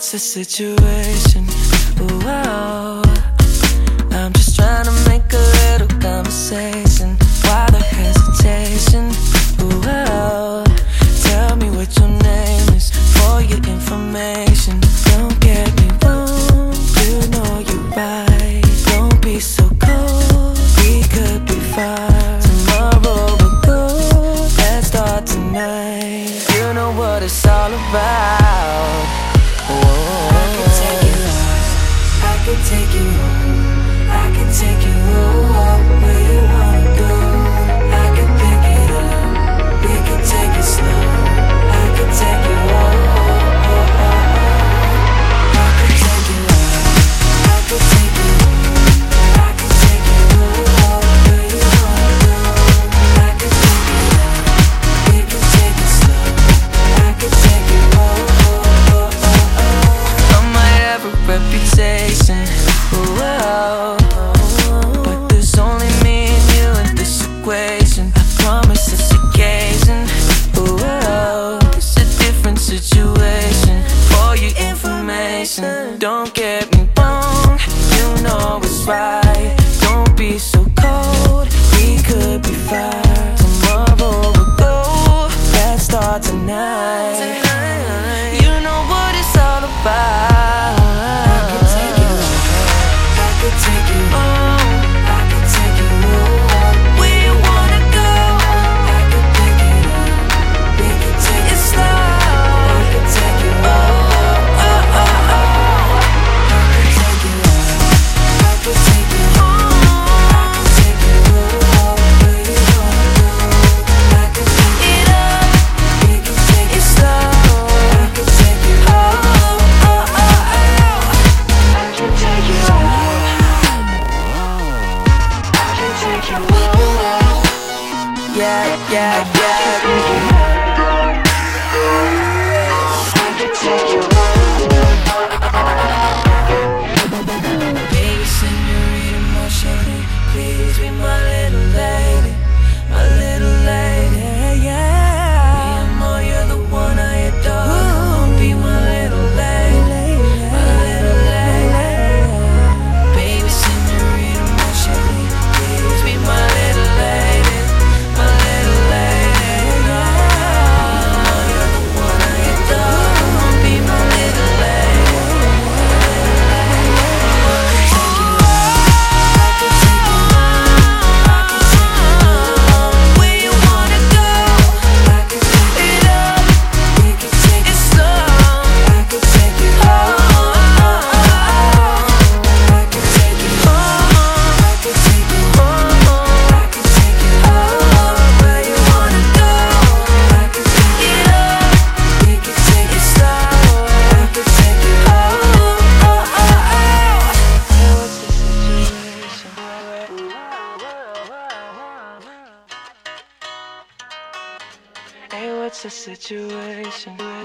what's the situation? Whoa, I'm just trying to make a little conversation. Why the hesitation? Whoa, tell me what your name is for your information. Don't get me wrong, you know you're right. Don't be so cold, we could be fine. Tomorrow we'll go, let's start tonight. You know what it's all about. I could take you home. I could take you home. dancing. Whoa. But there's only me and you in this equation. I promise it's occasion. Whoa. It's a different situation. For your information, don't get me wrong. You know it's right. Don't be so cold. We could be fine. Yeah, yeah, yeah. what's the situation?